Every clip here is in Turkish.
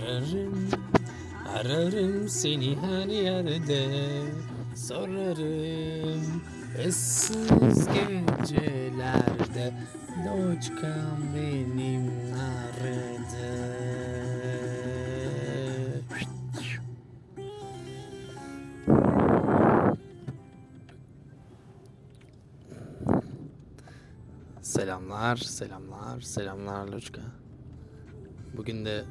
Ararım, ararım seni her yerde. Sorarım ıssız gecelerde. Loçkam benim nerede Selamlar, selamlar, selamlar Loçka. Bugün de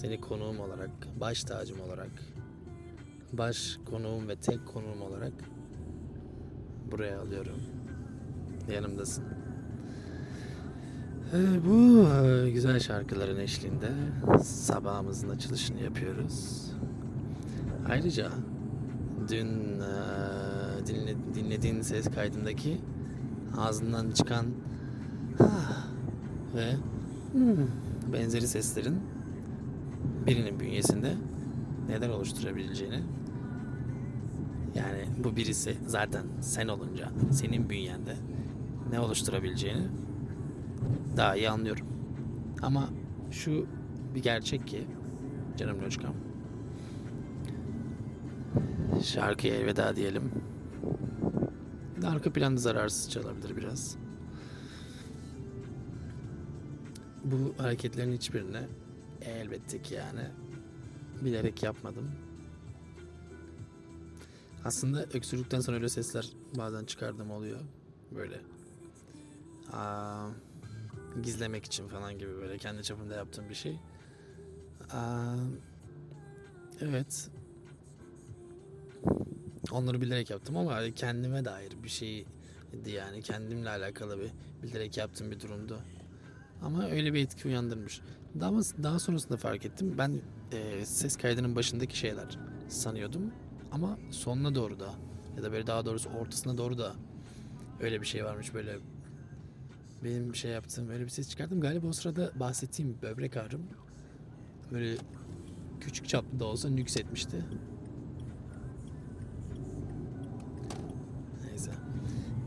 seni konuğum olarak, baş tacım olarak, baş konuğum ve tek konuğum olarak buraya alıyorum. Yanımdasın. Ee, Bu e, güzel şarkıların eşliğinde sabahımızın açılışını yapıyoruz. Ayrıca dün e, dinle- dinlediğin ses kaydındaki ağzından çıkan ve "Hmm" benzeri seslerin birinin bünyesinde neler oluşturabileceğini yani bu birisi zaten sen olunca senin bünyende ne oluşturabileceğini daha iyi anlıyorum. Ama şu bir gerçek ki canım Loşkam şarkıya elveda diyelim. Arka planda zararsız çalabilir biraz. Bu hareketlerin hiçbirini elbette ki yani bilerek yapmadım. Aslında öksürükten sonra öyle sesler bazen çıkardığım oluyor. Böyle. Aa, gizlemek için falan gibi böyle kendi çapımda yaptığım bir şey. Aa, evet. Onları bilerek yaptım ama kendime dair bir şeydi yani kendimle alakalı bir bilerek yaptığım bir durumdu. Ama öyle bir etki uyandırmış. Daha, daha sonrasında fark ettim. Ben e, ses kaydının başındaki şeyler sanıyordum. Ama sonuna doğru da ya da böyle daha doğrusu ortasına doğru da öyle bir şey varmış böyle benim şey yaptığım öyle bir ses çıkardım. Galiba o sırada bahsettiğim böbrek ağrım böyle küçük çaplı da olsa nüksetmişti. Neyse.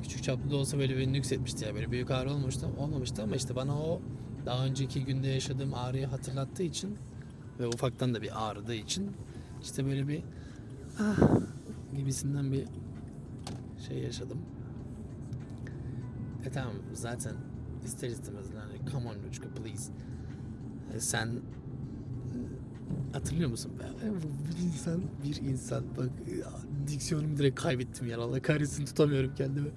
Küçük çaplı da olsa böyle bir nüksetmişti ya. Böyle büyük ağrı olmuştu. Olmamıştı ama işte bana o daha önceki günde yaşadığım ağrıyı hatırlattığı için ve ufaktan da bir ağrıdığı için işte böyle bir ah gibisinden bir şey yaşadım. E tamam zaten ister istemez yani come on Luchka please. E, sen hatırlıyor musun be? E, bu Bir insan, bir insan bak ya, diksiyonumu direkt kaybettim ya Allah kahretsin tutamıyorum kendimi.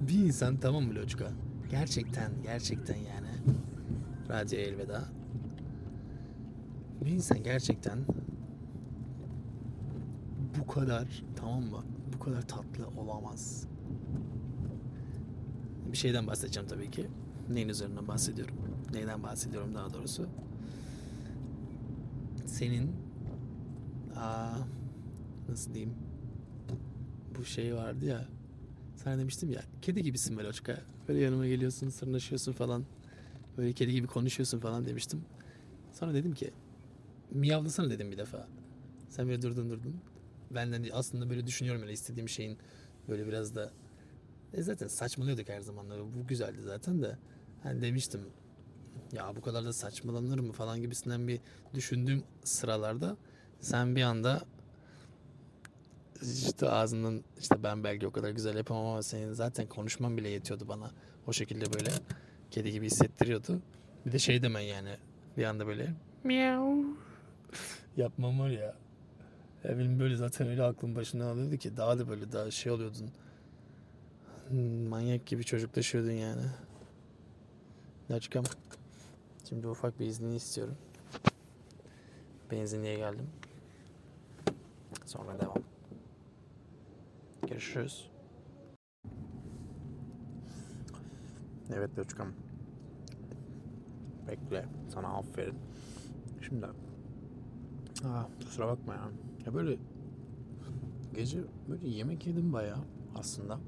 Bir insan tamam mı Loçka? Gerçekten gerçekten yani radyo elveda. Bir insan gerçekten bu kadar tamam mı? Bu kadar tatlı olamaz. Bir şeyden bahsedeceğim tabii ki. Neyin üzerinden bahsediyorum? Neyden bahsediyorum daha doğrusu? Senin aa, nasıl diyeyim? Bu şey vardı ya. Sana demiştim ya. Kedi gibisin böyle Loçka. Böyle yanıma geliyorsun, sırnaşıyorsun falan. Böyle kedi gibi konuşuyorsun falan demiştim. Sonra dedim ki miyavlasana dedim bir defa. Sen böyle durdun durdun. Ben de aslında böyle düşünüyorum öyle istediğim şeyin böyle biraz da e zaten saçmalıyorduk her zaman. Bu güzeldi zaten de. Hani demiştim ya bu kadar da saçmalanır mı falan gibisinden bir düşündüğüm sıralarda sen bir anda işte ağzından işte ben belki o kadar güzel yapamam ama senin zaten konuşman bile yetiyordu bana. O şekilde böyle kedi gibi hissettiriyordu. Bir de şey demen yani bir anda böyle miau yapmam var ya. Ya benim böyle zaten öyle aklım başına alıyordu ki daha da böyle daha şey oluyordun. Manyak gibi çocuklaşıyordun yani. Laçkam. Şimdi ufak bir iznini istiyorum. Benzinliğe geldim. Sonra devam. Görüşürüz. Evet Laçkam. Bekle. Sana aferin. Şimdi Aa, kusura bakma ya. Ya böyle gece böyle yemek yedim bayağı aslında.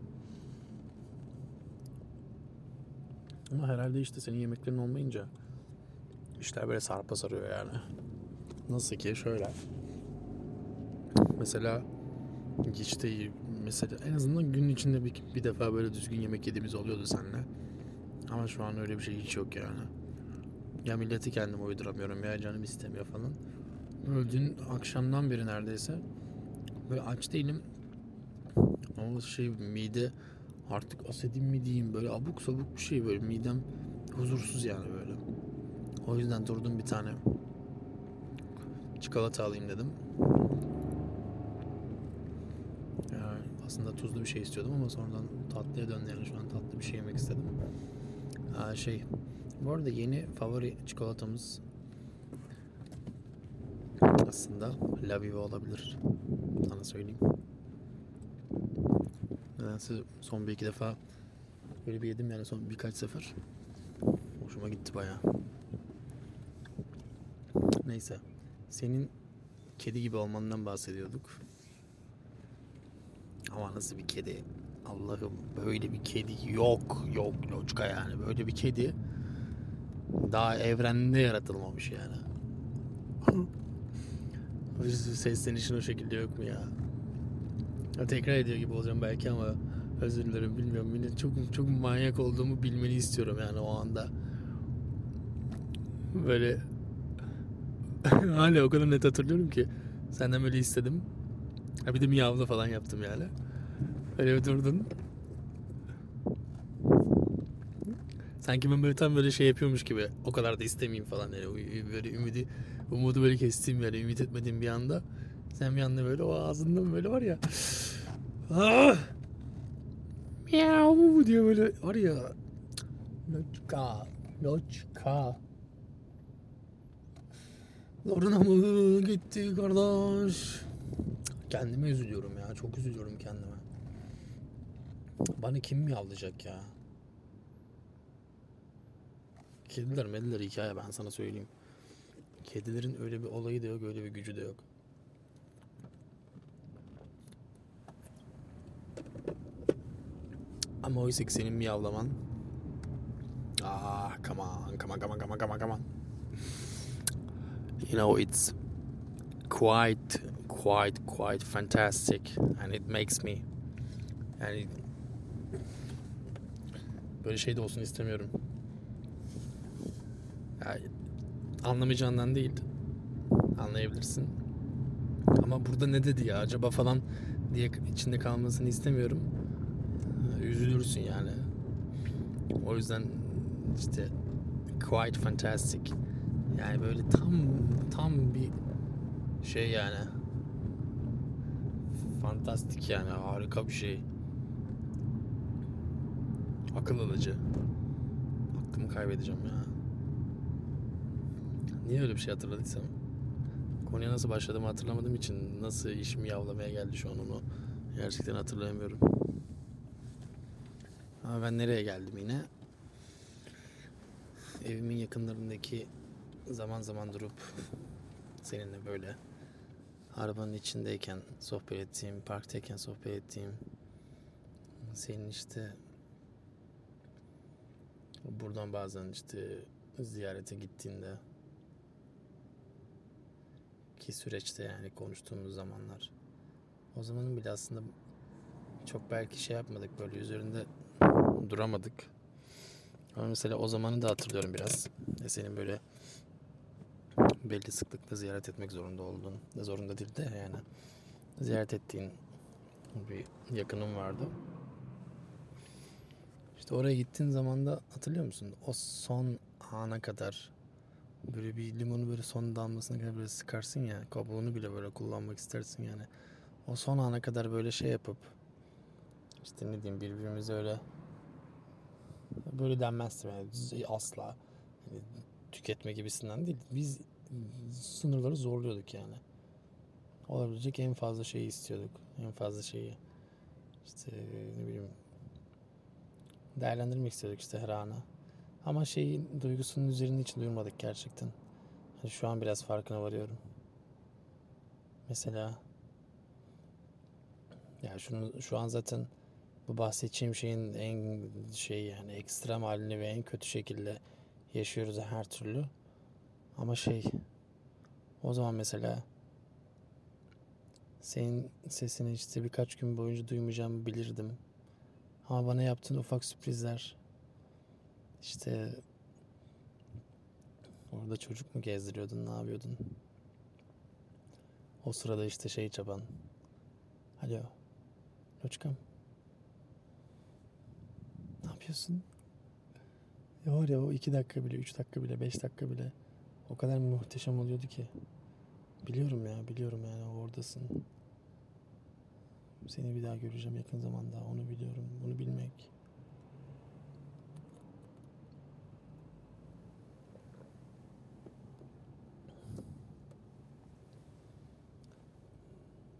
Ama herhalde işte senin yemeklerin olmayınca işler böyle sarpa sarıyor yani. Nasıl ki şöyle. Mesela işte mesela en azından günün içinde bir, bir defa böyle düzgün yemek yediğimiz oluyordu seninle. Ama şu an öyle bir şey hiç yok yani. Ya milleti kendim uyduramıyorum ya canım istemiyor falan. Böyle dün akşamdan beri neredeyse böyle aç değilim. Ama şey mide artık asedim mi diyeyim böyle abuk sabuk bir şey böyle midem huzursuz yani böyle. O yüzden durdum bir tane çikolata alayım dedim. Yani aslında tuzlu bir şey istiyordum ama sonradan tatlıya döndü yani şu an tatlı bir şey yemek istedim. Aa, şey bu arada yeni favori çikolatamız aslında La Viva olabilir. Sana söyleyeyim. Nedense son bir iki defa böyle bir yedim yani son birkaç sefer. Hoşuma gitti bayağı. Neyse. Senin kedi gibi olmandan bahsediyorduk. Ama nasıl bir kedi? Allah'ım böyle bir kedi yok. Yok Loçka yani. Böyle bir kedi daha evrende yaratılmamış yani. Seslenişin o şekilde yok mu ya? ya? Tekrar ediyor gibi olacağım belki ama özür dilerim bilmiyorum. Yine çok çok manyak olduğumu bilmeni istiyorum yani o anda. Böyle hala o kadar net hatırlıyorum ki senden böyle istedim. Ha bir de miyavla falan yaptım yani. Öyle bir durdun. Sanki ben böyle tam böyle şey yapıyormuş gibi. O kadar da istemeyeyim falan yani. Böyle ümidi, umudu böyle kestiğim yani. Ümit etmediğim bir anda. Sen bir anda böyle o ağzından böyle var ya. Ah! Miau diye böyle var ya. Loçka. Loçka. Zoruna mı gitti kardeş? Kendime üzülüyorum ya. Çok üzülüyorum kendime. Bana kim miyavlayacak ya? Kediler mediler hikaye ben sana söyleyeyim. Kedilerin öyle bir olayı da yok, öyle bir gücü de yok. Ama oysa ki senin miyavlaman Ah, come on, come on, come on, come on, come on, come on. You know, it's quite, quite, quite fantastic, and it makes me. Yani böyle şey de olsun istemiyorum. Yani anlamayacağından değil. Anlayabilirsin. Ama burada ne dedi ya acaba falan diye içinde kalmasını istemiyorum. Üzülürsün yani. O yüzden işte quite fantastic. Yani böyle tam tam bir şey yani. Fantastik yani harika bir şey. Akıl alıcı. Aklımı kaybedeceğim ya. Niye öyle bir şey hatırladıysam? Konuya nasıl başladığımı hatırlamadığım için nasıl işimi yavlamaya geldi şu an onu gerçekten hatırlayamıyorum. Ama ben nereye geldim yine? Evimin yakınlarındaki zaman zaman durup seninle böyle arabanın içindeyken sohbet ettiğim, parktayken sohbet ettiğim senin işte buradan bazen işte ziyarete gittiğinde ki süreçte yani konuştuğumuz zamanlar o zamanın bile aslında çok belki şey yapmadık böyle üzerinde duramadık. Ama mesela o zamanı da hatırlıyorum biraz. E senin böyle belli sıklıkla ziyaret etmek zorunda olduğun, zorunda değil de yani ziyaret ettiğin bir yakınım vardı. İşte oraya gittiğin zaman da hatırlıyor musun? O son ana kadar böyle bir limonu böyle son damlasına kadar böyle sıkarsın ya kabuğunu bile böyle kullanmak istersin yani. O son ana kadar böyle şey yapıp işte ne diyeyim birbirimize öyle böyle denmez yani asla yani tüketme gibisinden değil. Biz sınırları zorluyorduk yani. Olabilecek en fazla şeyi istiyorduk. En fazla şeyi işte ne bileyim değerlendirmek istiyorduk işte her anı. Ama şeyin duygusunun üzerinde hiç duymadık gerçekten. Yani şu an biraz farkına varıyorum. Mesela ya şunu şu an zaten bu bahsedeceğim şeyin en şey yani ekstrem halini ve en kötü şekilde yaşıyoruz her türlü. Ama şey o zaman mesela senin sesini işte birkaç gün boyunca duymayacağımı bilirdim. Ama bana yaptığın ufak sürprizler işte Orada çocuk mu gezdiriyordun, ne yapıyordun? O sırada işte şey çaban. Alo. Loçkam. Ne yapıyorsun? Ya var ya o iki dakika bile, üç dakika bile, beş dakika bile o kadar muhteşem oluyordu ki. Biliyorum ya, biliyorum yani oradasın. Seni bir daha göreceğim yakın zamanda. Onu biliyorum. Bunu bilmek.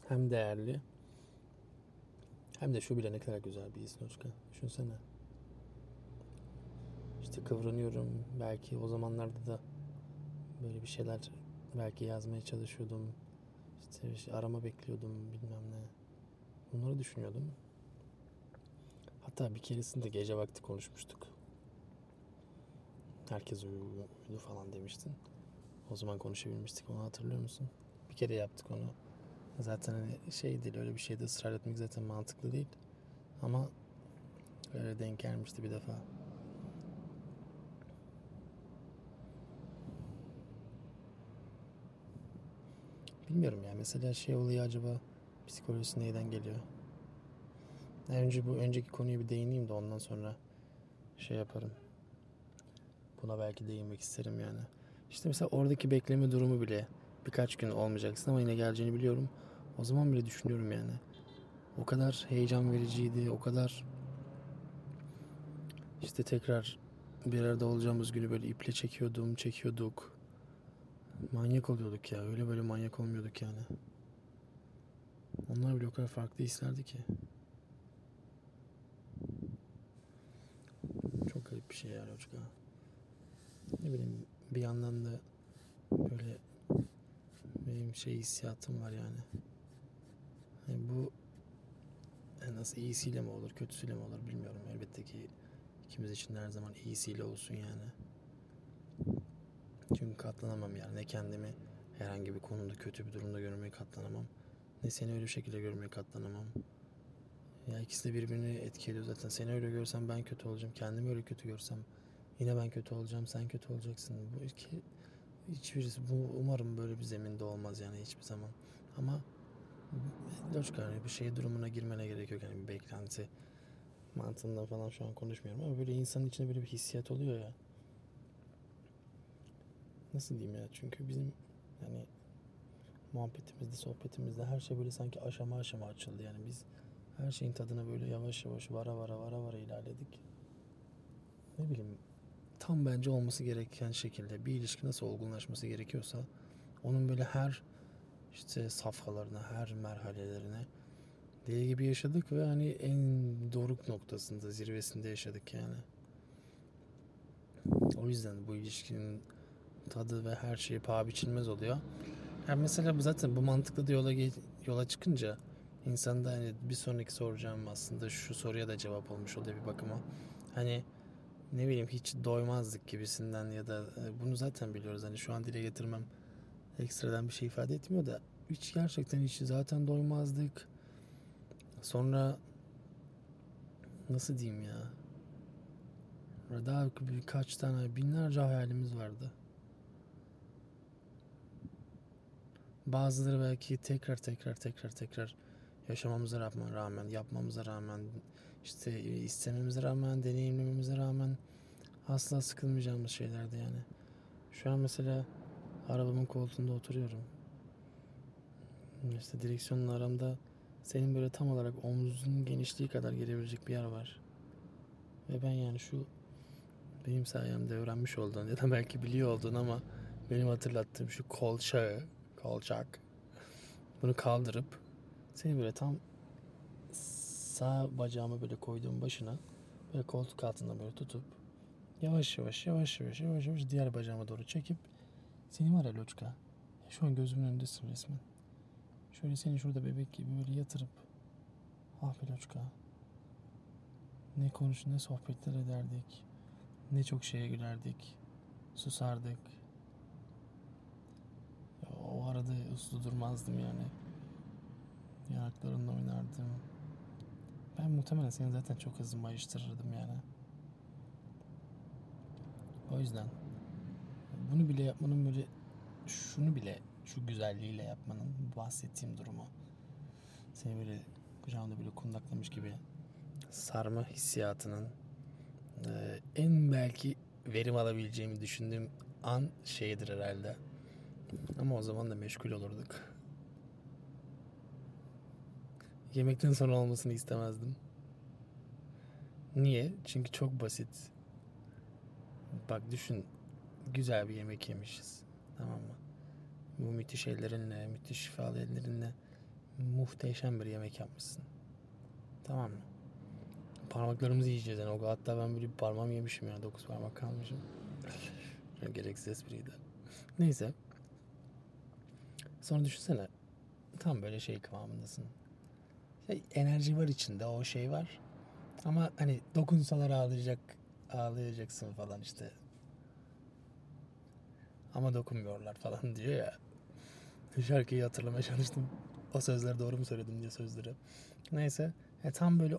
Hem değerli hem de şu bile ne kadar güzel bir his Noçka. Düşünsene. İşte kıvranıyorum. Belki o zamanlarda da böyle bir şeyler belki yazmaya çalışıyordum. İşte işte arama bekliyordum bilmem ne. Bunları düşünüyordum. Hatta bir keresinde gece vakti konuşmuştuk. Herkes uyudu falan demiştin. O zaman konuşabilmiştik onu hatırlıyor musun? Bir kere yaptık onu. Zaten hani şey değil öyle bir şeyde ısrar etmek zaten mantıklı değil. Ama öyle denk gelmişti bir defa. Bilmiyorum ya mesela şey olayı acaba psikolojisi neyden geliyor? Önce bu önceki konuyu bir değineyim de ondan sonra şey yaparım. Buna belki değinmek isterim yani. İşte mesela oradaki bekleme durumu bile birkaç gün olmayacaksın ama yine geleceğini biliyorum. O zaman bile düşünüyorum yani. O kadar heyecan vericiydi, o kadar işte tekrar bir arada olacağımız günü böyle iple çekiyordum, çekiyorduk. Manyak oluyorduk ya. Öyle böyle manyak olmuyorduk yani. Onlar bile o kadar farklı hislerdi ki. Çok garip bir şey ya Loçka. Ne bileyim bir yandan da böyle benim şey hissiyatım var yani. yani bu e, nasıl iyisiyle mi olur kötüsüyle mi olur bilmiyorum. Elbette ki ikimiz için her zaman iyisiyle olsun yani. Çünkü katlanamam yani. Ne kendimi herhangi bir konuda kötü bir durumda görmeye katlanamam. Ne seni öyle şekilde görmeye katlanamam. Ya ikisi de birbirini etkiliyor zaten. Seni öyle görsem ben kötü olacağım. Kendimi öyle kötü görsem yine ben kötü olacağım. Sen kötü olacaksın. Bu iki hiçbirisi bu umarım böyle bir zeminde olmaz yani hiçbir zaman. Ama loşka yani bir şey durumuna girmene gerek yok. Yani bir beklenti mantığından falan şu an konuşmuyorum ama böyle insanın içinde böyle bir hissiyat oluyor ya. Nasıl diyeyim ya? Çünkü bizim yani muhabbetimizde sohbetimizde her şey böyle sanki aşama aşama açıldı. Yani biz her şeyin tadına böyle yavaş yavaş vara vara vara vara ilerledik. Ne bileyim tam bence olması gereken şekilde bir ilişki nasıl olgunlaşması gerekiyorsa onun böyle her işte safhalarına her merhalelerine deli gibi yaşadık ve hani en doruk noktasında zirvesinde yaşadık yani o yüzden bu ilişkinin tadı ve her şeyi paha biçilmez oluyor. Yani mesela zaten bu mantıklı da yola yola çıkınca insanda hani bir sonraki soracağım aslında şu soruya da cevap olmuş oluyor bir bakıma. Hani ne bileyim hiç doymazdık gibisinden ya da e, bunu zaten biliyoruz. Hani şu an dile getirmem ekstradan bir şey ifade etmiyor da hiç gerçekten hiç zaten doymazdık. Sonra nasıl diyeyim ya? Daha birkaç tane binlerce hayalimiz vardı. Bazıları belki tekrar tekrar tekrar tekrar yaşamamıza rağmen, yapmamıza rağmen, işte istememize rağmen, deneyimlememize rağmen asla sıkılmayacağımız şeylerdi yani. Şu an mesela arabamın koltuğunda oturuyorum. İşte direksiyonun aramda senin böyle tam olarak omzunun genişliği kadar gelebilecek bir yer var. Ve ben yani şu benim sayemde öğrenmiş olduğun ya da belki biliyor olduğun ama benim hatırlattığım şu kolçağı olacak. Bunu kaldırıp seni böyle tam sağ bacağımı böyle koyduğum başına böyle koltuk altında böyle tutup yavaş yavaş yavaş yavaş yavaş yavaş diğer bacağıma doğru çekip seni var ya Loçka şu an gözümün önündesin resmen. Şöyle seni şurada bebek gibi böyle yatırıp ah be Loçka ne konuş ne sohbetler ederdik ne çok şeye gülerdik susardık o arada uslu durmazdım yani. Yanaklarınla oynardım. Ben muhtemelen seni zaten çok hızlı mayıştırırdım yani. O yüzden bunu bile yapmanın böyle şunu bile şu güzelliğiyle yapmanın bahsettiğim durumu seni böyle kucağımda böyle kundaklamış gibi sarma hissiyatının e, en belki verim alabileceğimi düşündüğüm an şeydir herhalde. Ama o zaman da meşgul olurduk. Yemekten sonra olmasını istemezdim. Niye? Çünkü çok basit. Bak düşün. Güzel bir yemek yemişiz. Tamam mı? Bu müthiş ellerinle, müthiş şifalı ellerinle muhteşem bir yemek yapmışsın. Tamam mı? Parmaklarımızı yiyeceğiz yani. O hatta ben böyle bir parmağım yemişim ya. Dokuz parmak kalmışım. Gereksiz espriydi. Neyse. Sonra düşünsene. Tam böyle şey kıvamındasın. Şey, enerji var içinde. O şey var. Ama hani dokunsalar ağlayacak ağlayacaksın falan işte. Ama dokunmuyorlar falan diyor ya. Şarkıyı hatırlamaya çalıştım. O sözleri doğru mu söyledim diye sözleri. Neyse. E, tam böyle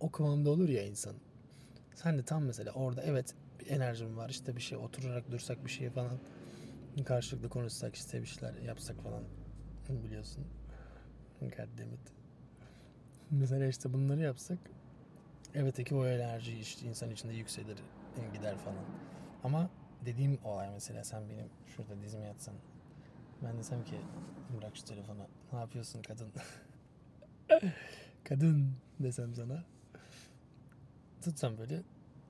o kıvamda olur ya insan. Sen de tam mesela orada evet bir enerjim var işte bir şey oturarak dursak bir şey falan karşılıklı konuşsak işte bir şeyler yapsak falan biliyorsun. Goddammit. Mesela işte bunları yapsak evet ki o enerji işte insan içinde yükselir gider falan. Ama dediğim olay mesela sen benim şurada dizime yatsan ben desem ki bırak şu telefonu ne yapıyorsun kadın kadın desem sana tutsam böyle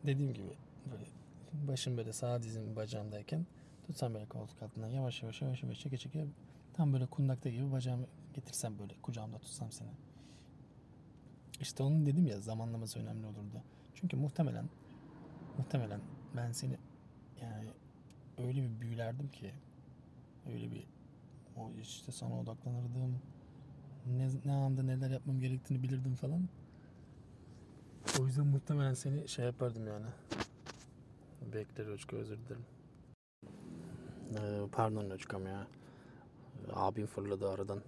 dediğim gibi böyle başım böyle sağ dizim bacağımdayken tutsam böyle koltuk altından yavaş yavaş yavaş yavaş çeke çeke tam böyle kundakta gibi bacağımı getirsem böyle kucağımda tutsam seni. İşte onun dedim ya zamanlaması önemli olurdu. Çünkü muhtemelen muhtemelen ben seni yani öyle bir büyülerdim ki öyle bir o işte sana odaklanırdım. Ne, ne anda neler yapmam gerektiğini bilirdim falan. O yüzden muhtemelen seni şey yapardım yani. Bekle Roçka özür dilerim. Ee, pardon Roçkam ya. Abim fırladı aradan.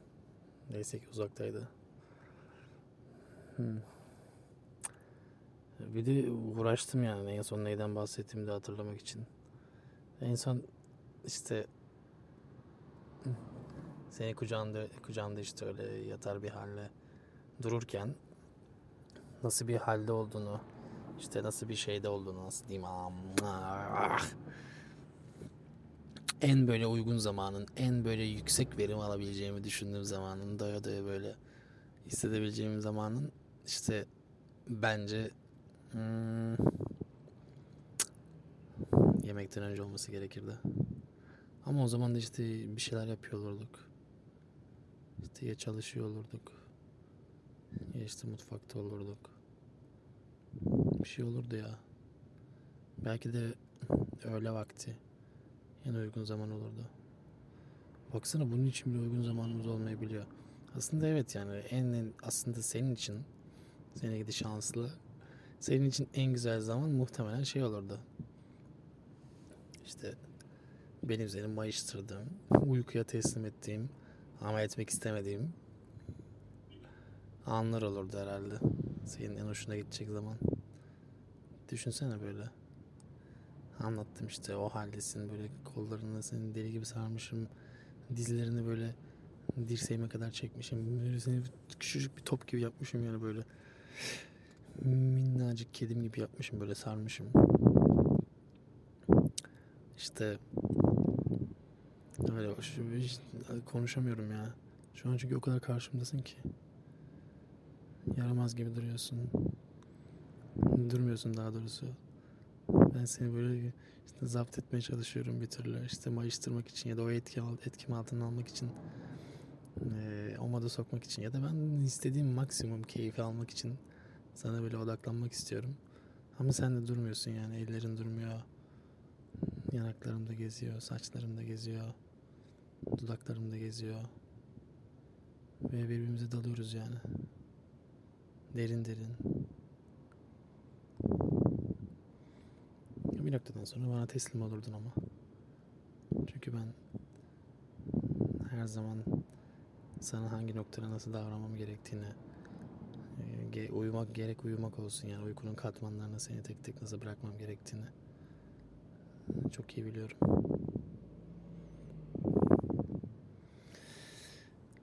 Neyse ki uzaktaydı. Hmm. Bir de uğraştım yani en son neyden bahsettiğimi de hatırlamak için. En son işte seni kucağında, kucağında işte öyle yatar bir halle dururken nasıl bir halde olduğunu işte nasıl bir şeyde olduğunu nasıl diyeyim en böyle uygun zamanın en böyle yüksek verim alabileceğimi düşündüğüm zamanın doya doya böyle hissedebileceğim zamanın işte bence hmm, yemekten önce olması gerekirdi. Ama o zaman da işte bir şeyler yapıyor olurduk. İşte ya çalışıyor olurduk. Ya işte mutfakta olurduk. Bir şey olurdu ya. Belki de öğle vakti. En uygun zaman olurdu. Baksana bunun için bile uygun zamanımız olmayabiliyor. Aslında evet yani en, aslında senin için senin gidi şanslı. Senin için en güzel zaman muhtemelen şey olurdu. İşte benim seni mayıştırdığım, uykuya teslim ettiğim ama etmek istemediğim anlar olurdu herhalde. Senin en hoşuna gidecek zaman. Düşünsene böyle. Anlattım işte o haldesin böyle kollarını senin deli gibi sarmışım. Dizlerini böyle dirseğime kadar çekmişim. Seni küçücük bir top gibi yapmışım yani böyle. Minnacık kedim gibi yapmışım böyle sarmışım. İşte öyle hiç konuşamıyorum ya. Şu an çünkü o kadar karşımdasın ki. Yaramaz gibi duruyorsun. Durmuyorsun daha doğrusu. Ben seni böyle işte zapt etmeye çalışıyorum bir türlü. İşte mayıştırmak için ya da o etki, etkim altına almak için. Moda sokmak için ya da ben istediğim maksimum keyfi almak için sana böyle odaklanmak istiyorum. Ama sen de durmuyorsun yani ellerin durmuyor. Yanaklarımda geziyor, saçlarımda geziyor. Dudaklarımda geziyor. Ve birbirimize dalıyoruz yani. Derin derin. Bir noktadan sonra bana teslim olurdun ama. Çünkü ben her zaman sana hangi noktada nasıl davranmam gerektiğini e, uyumak gerek uyumak olsun yani uykunun katmanlarına seni tek tek nasıl bırakmam gerektiğini çok iyi biliyorum.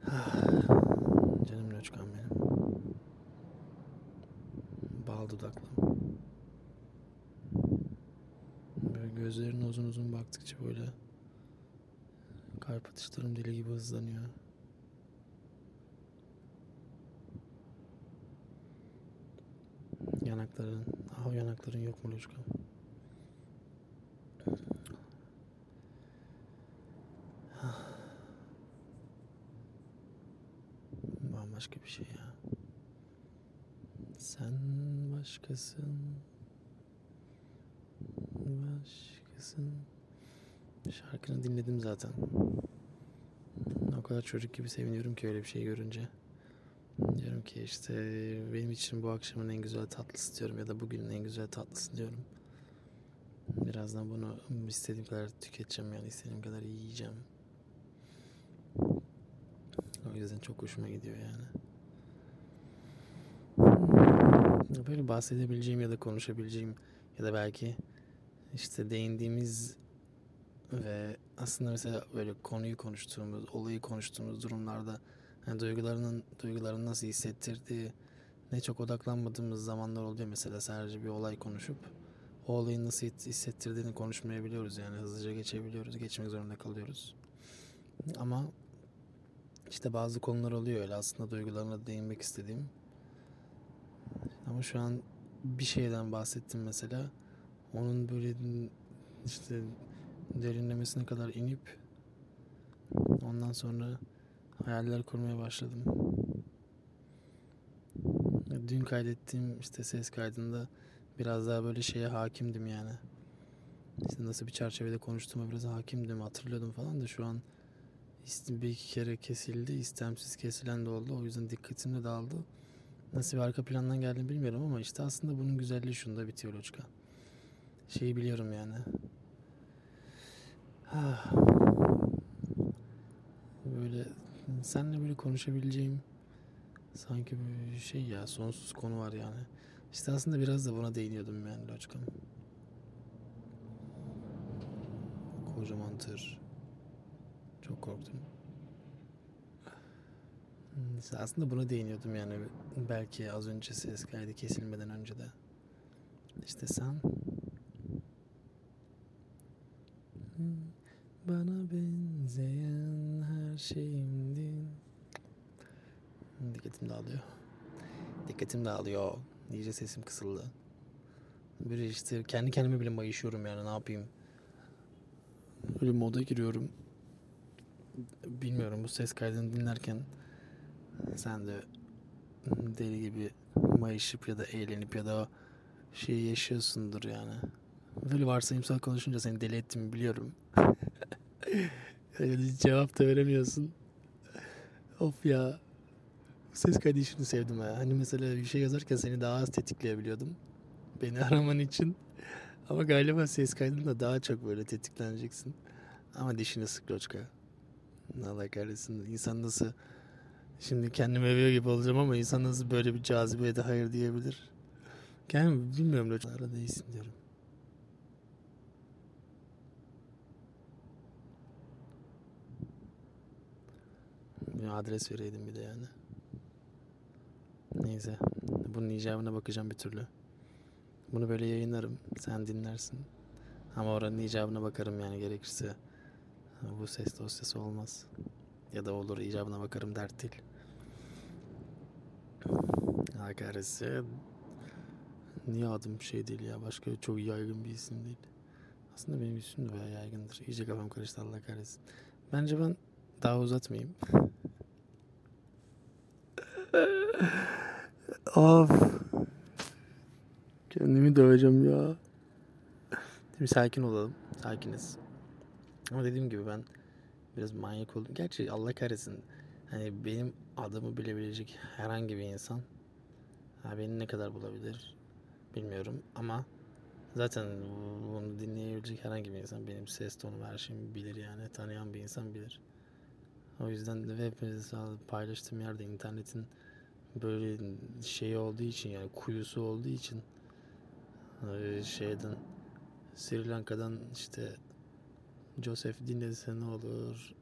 Canım loçkan benim. Bal dudaklım. Böyle gözlerine uzun uzun baktıkça böyle kalp atışlarım deli gibi hızlanıyor. Yanakların, ah o yanakların yok mu Loşka? Bambaşka bir şey ya. Sen başkasın. Başkasın. Şarkını dinledim zaten. O kadar çocuk gibi seviniyorum ki öyle bir şey görünce. Diyorum ki işte benim için bu akşamın en güzel tatlısı diyorum ya da bugünün en güzel tatlısı diyorum. Birazdan bunu istediğim kadar tüketeceğim yani istediğim kadar yiyeceğim. O yüzden çok hoşuma gidiyor yani. Böyle bahsedebileceğim ya da konuşabileceğim ya da belki işte değindiğimiz ve aslında mesela böyle konuyu konuştuğumuz, olayı konuştuğumuz durumlarda yani duygularının duygularını nasıl hissettirdiği ne çok odaklanmadığımız zamanlar oluyor mesela sadece bir olay konuşup o olayın nasıl hissettirdiğini konuşmayabiliyoruz yani hızlıca geçebiliyoruz, geçmek zorunda kalıyoruz. Ama işte bazı konular oluyor öyle aslında duygularına değinmek istediğim. Ama şu an bir şeyden bahsettim mesela. Onun böyle işte derinlemesine kadar inip ondan sonra hayaller kurmaya başladım. Dün kaydettiğim işte ses kaydında biraz daha böyle şeye hakimdim yani. İşte nasıl bir çerçevede konuştuğuma biraz hakimdim, hatırlıyordum falan da şu an bir iki kere kesildi, istemsiz kesilen de oldu. O yüzden dikkatim de dağıldı. Nasıl bir arka plandan geldiğini bilmiyorum ama işte aslında bunun güzelliği şunda bitiyor Loçka. Şeyi biliyorum yani. Ah. Böyle senle böyle konuşabileceğim sanki bir şey ya sonsuz konu var yani. İşte aslında biraz da buna değiniyordum yani Loçkam. Kocaman tır. Çok korktum. İşte aslında buna değiniyordum yani belki az önce ses kaydı kesilmeden önce de. İşte sen bana benzeyen her şeyimdin. Dikkatim dağılıyor. Dikkatim dağılıyor. İyice sesim kısıldı. Bir işte kendi kendime bile mayışıyorum yani ne yapayım. Böyle moda giriyorum. Bilmiyorum bu ses kaydını dinlerken sen de deli gibi mayışıp ya da eğlenip ya da o şeyi yaşıyorsundur yani. Böyle varsayımsal konuşunca seni deli ettiğimi biliyorum. yani cevap da veremiyorsun. Of ya. Ses kaydı işini sevdim ha. Hani mesela bir şey yazarken seni daha az tetikleyebiliyordum. Beni araman için. Ama galiba ses kaydında daha çok böyle tetikleneceksin. Ama dişini sık Loçka. Allah kahretsin. İnsan nasıl... Şimdi kendimi övüyor gibi olacağım ama insan nasıl böyle bir cazibeye de hayır diyebilir? Kendim bilmiyorum Loçka. Arada iyisin diyorum. Bir adres vereydim bir de yani. Neyse. Bunun icabına bakacağım bir türlü. Bunu böyle yayınlarım. Sen dinlersin. Ama oranın icabına bakarım yani gerekirse. Bu ses dosyası olmaz. Ya da olur icabına bakarım dert değil. Hakaresi. Niye adım şey değil ya. Başka çok yaygın bir isim değil. Aslında benim isim de bayağı yaygındır. İyice kafam karıştı Allah kahretsin. Bence ben daha uzatmayayım. Of. Kendimi döveceğim ya. Şimdi sakin olalım. Sakiniz. Ama dediğim gibi ben biraz manyak oldum. Gerçi Allah kahretsin. Hani benim adımı bilebilecek herhangi bir insan beni ne kadar bulabilir bilmiyorum ama zaten bunu dinleyebilecek herhangi bir insan benim ses tonumu her şeyimi bilir yani tanıyan bir insan bilir. O yüzden de web paylaştığım yerde internetin böyle şey olduğu için yani kuyusu olduğu için şeyden Sri Lanka'dan işte Joseph dinlese ne olur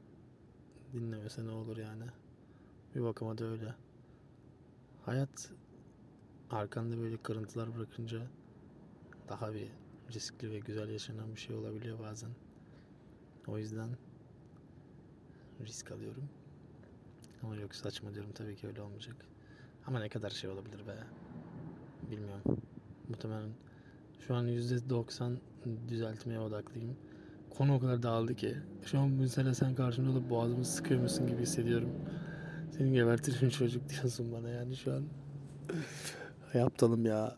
dinlemese ne olur yani bir bakıma da öyle hayat arkanda böyle kırıntılar bırakınca daha bir riskli ve güzel yaşanan bir şey olabiliyor bazen. O yüzden risk alıyorum. Ama yok saçma diyorum tabii ki öyle olmayacak. Ama ne kadar şey olabilir be. Bilmiyorum. Muhtemelen şu an %90 düzeltmeye odaklıyım. Konu o kadar dağıldı ki. Şu an mesela sen karşımda olup boğazımı sıkıyormuşsun gibi hissediyorum. Senin gebertirim çocuk diyorsun bana yani şu an. Yaptalım ya.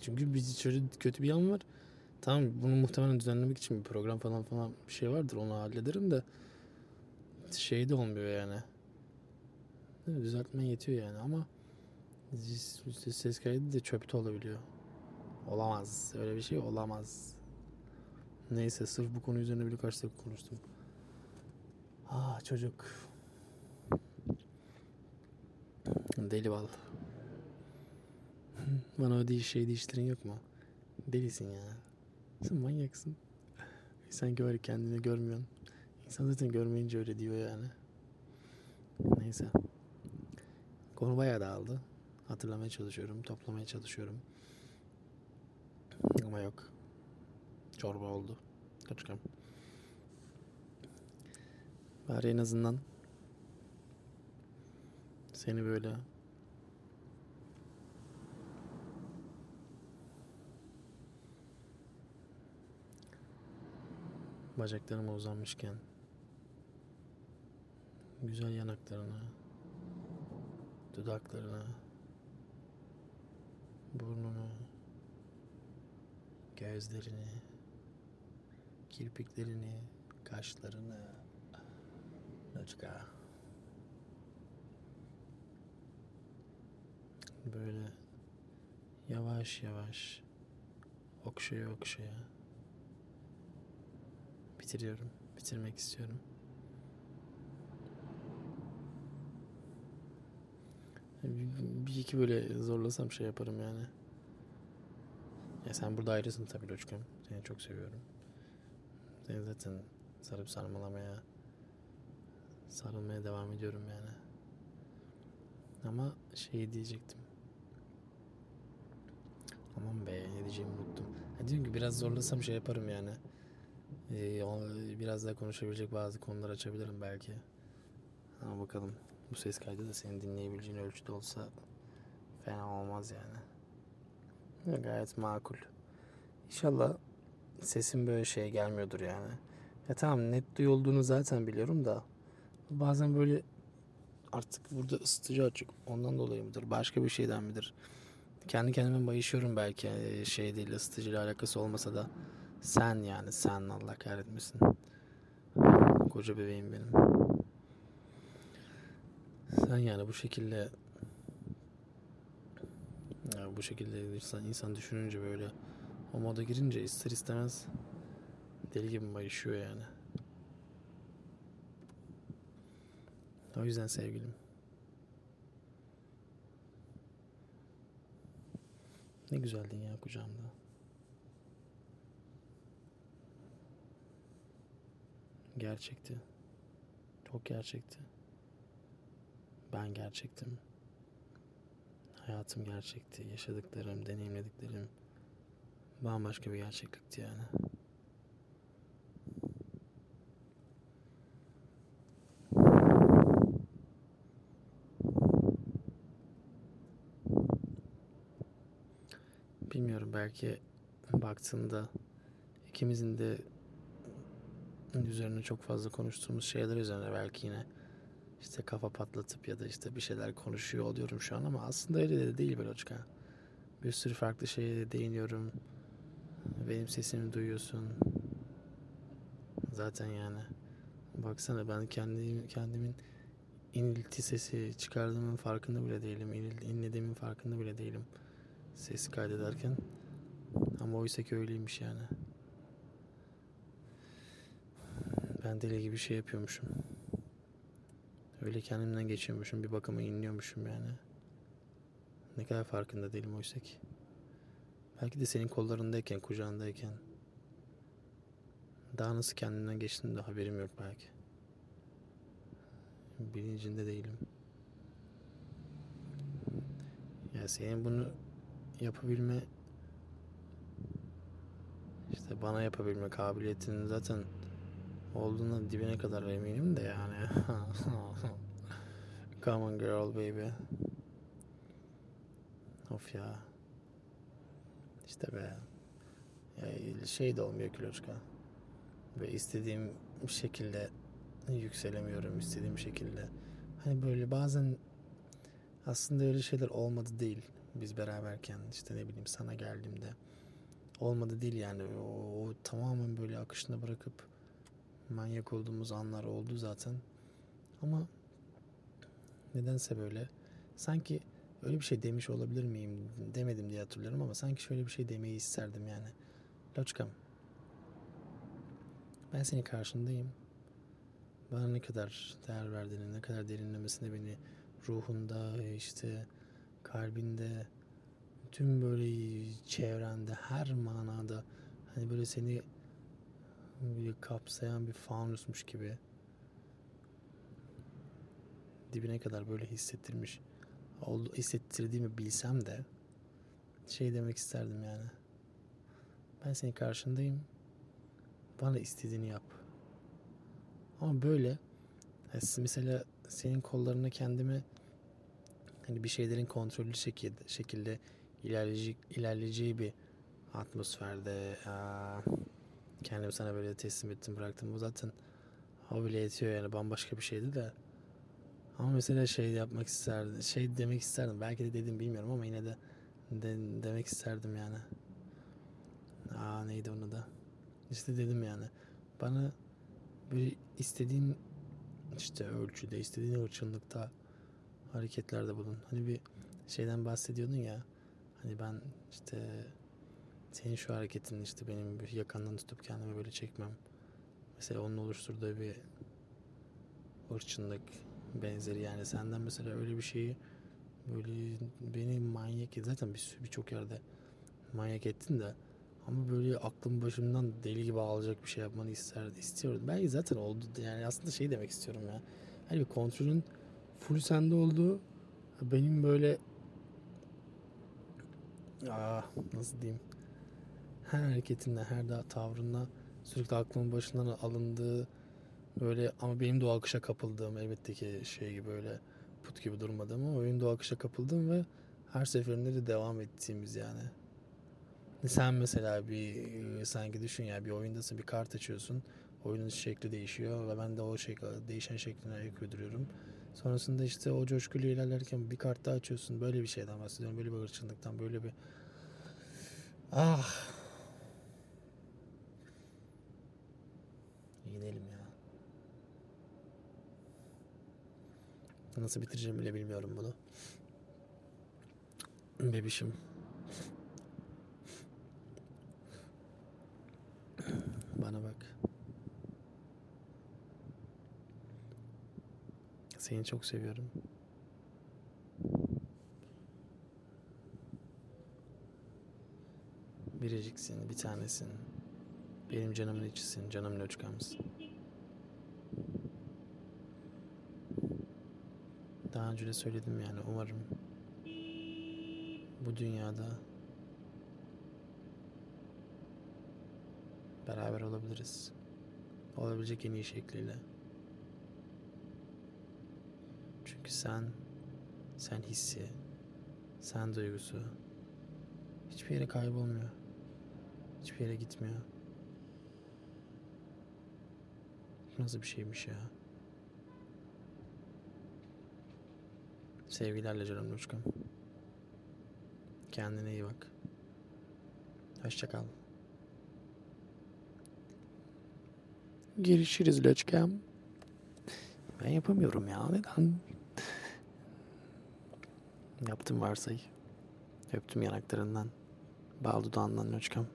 Çünkü biz şöyle kötü bir yan var. Tamam bunu muhtemelen düzenlemek için bir program falan falan bir şey vardır onu hallederim de şey de olmuyor yani. Değil mi? Düzeltmen yetiyor yani ama ses kaydı da çöpte olabiliyor. Olamaz. Öyle bir şey olamaz. Neyse sırf bu konu üzerine birkaç dakika konuştum. Ah çocuk. Deli bal. Bana o değiş şey değiştirin yok mu? Delisin ya. Sen manyaksın. Sen gör kendini görmüyorsun. İnsan zaten görmeyince öyle diyor yani. Neyse. Konu bayağı dağıldı. Hatırlamaya çalışıyorum, toplamaya çalışıyorum. Ama yok. Çorba oldu. Kaçkam. Bari en azından seni böyle bacaklarıma uzanmışken güzel yanaklarına, dudaklarına, burnunu, gözlerini, kirpiklerini, kaşlarını, Loçka. Böyle yavaş yavaş okşaya okşaya bitiriyorum. Bitirmek istiyorum. Bir iki böyle zorlasam şey yaparım yani. Ya sen burada ayrısın tabii Loçkam. Seni çok seviyorum. Seni zaten sarıp sarmalamaya sarılmaya devam ediyorum yani. Ama şey diyecektim. Aman be ne diyeceğimi unuttum. Ya diyorum ki biraz zorlasam şey yaparım yani. Ee, biraz daha konuşabilecek bazı konular açabilirim belki. Ama bakalım bu ses kaydı da senin dinleyebileceğin ölçüde olsa fena olmaz yani. Ya gayet makul. İnşallah sesim böyle şey gelmiyordur yani. Ya tamam net duyulduğunu zaten biliyorum da bazen böyle artık burada ısıtıcı açık. Ondan dolayı mıdır? Başka bir şeyden midir? Kendi kendime bayışıyorum belki. Şey değil ısıtıcıyla alakası olmasa da. Sen yani sen Allah kahretmesin. Koca bebeğim benim. Sen yani bu şekilde ya bu şekilde insan, insan düşününce böyle o moda girince ister istemez deli gibi bayışıyor yani. O yüzden sevgilim. Ne güzeldin ya kucağımda. Gerçekti. Çok gerçekti. Ben gerçektim. Hayatım gerçekti. Yaşadıklarım, deneyimlediklerim bambaşka bir gerçeklikti yani. Bilmiyorum belki baktığında ikimizin de üzerine çok fazla konuştuğumuz şeyler üzerine belki yine işte kafa patlatıp ya da işte bir şeyler konuşuyor oluyorum şu an ama aslında öyle de değil açık Bir sürü farklı şeye değiniyorum. Benim sesimi duyuyorsun. Zaten yani. Baksana ben kendi, kendimin inilti sesi çıkardığımın farkında bile değilim. İnil, inlediğimin farkında bile değilim. Sesi kaydederken. Ama oysa ki öyleymiş yani. Ben deli gibi şey yapıyormuşum. Öyle kendimden geçiyormuşum. Bir bakıma inliyormuşum yani. Ne kadar farkında değilim oysa ki. Belki de senin kollarındayken, kucağındayken. Daha nasıl kendimden geçtiğinde de haberim yok belki. Bilincinde değilim. Yani senin bunu yapabilme işte bana yapabilme kabiliyetinin zaten olduğuna dibine kadar eminim de yani. Come on girl baby. Of ya. İşte be. Ya şey de olmuyor kiloçka. Ve istediğim şekilde yükselemiyorum istediğim şekilde. Hani böyle bazen aslında öyle şeyler olmadı değil. Biz beraberken işte ne bileyim sana geldiğimde olmadı değil yani. O, o tamamen böyle akışına bırakıp manyak olduğumuz anlar oldu zaten. Ama nedense böyle sanki öyle bir şey demiş olabilir miyim demedim diye hatırlıyorum ama sanki şöyle bir şey demeyi isterdim yani. Loçkam ben senin karşındayım. Bana ne kadar değer verdiğini, ne kadar derinlemesine beni ruhunda, işte kalbinde, tüm böyle çevrende, her manada hani böyle seni böyle kapsayan bir fanusmuş gibi dibine kadar böyle hissettirmiş oldu, hissettirdiğimi bilsem de şey demek isterdim yani. Ben senin karşındayım. Bana istediğini yap. Ama böyle mesela senin kollarına kendimi hani bir şeylerin kontrollü şekilde, şekilde ilerleyecek, ilerleyeceği bir atmosferde aa, kendimi sana böyle teslim ettim bıraktım. Bu zaten o yetiyor yani bambaşka bir şeydi de. Ama mesela şey yapmak isterdim. Şey demek isterdim. Belki de dedim bilmiyorum ama yine de, de demek isterdim yani. Aa neydi onu da. İşte dedim yani. Bana böyle istediğin işte ölçüde, istediğin hırçınlıkta hareketlerde bulun. Hani bir şeyden bahsediyordun ya. Hani ben işte senin şu hareketin işte benim yakandan tutup kendimi böyle çekmem. Mesela onun oluşturduğu bir hırçınlık benzeri yani senden mesela öyle bir şeyi böyle beni manyak zaten bir birçok yerde manyak ettin de ama böyle aklım başımdan deli gibi alacak bir şey yapmanı isterdi, istiyorum. Belki zaten oldu. Yani aslında şey demek istiyorum ya. Hani bir kontrolün full sende olduğu benim böyle Aa, nasıl diyeyim her hareketinle her da tavrınla sürekli aklımın başından alındığı böyle ama benim de o akışa kapıldığım elbette ki şey gibi böyle put gibi durmadığım ama benim de o akışa kapıldığım ve her seferinde de devam ettiğimiz yani. Sen mesela bir sanki düşün ya bir oyundasın bir kart açıyorsun. Oyunun şekli değişiyor ve ben de o şey, değişen şekline ayak uyduruyorum. Sonrasında işte o coşkuyla ilerlerken bir kart daha açıyorsun. Böyle bir şeyden bahsediyorum. Böyle bir hırçınlıktan, böyle bir... Ah! Gidelim ya. Nasıl bitireceğim bile bilmiyorum bunu. Bebişim. Bana bak. Seni çok seviyorum. Biriciksin, bir tanesin. Benim canımın içisin, canımın loçkamsın. Daha önce de söyledim yani umarım bu dünyada beraber olabiliriz. Olabilecek en iyi şekliyle. Çünkü sen, sen hissi, sen duygusu hiçbir yere kaybolmuyor. Hiçbir yere gitmiyor. Nasıl bir şeymiş ya? Sevgilerle canım Loçkam. Kendine iyi bak. Hoşça kal. Görüşürüz Loçkam. Ben yapamıyorum ya. Neden? Yaptım varsay. Öptüm yanaklarından. Bal dudağından Loçkam.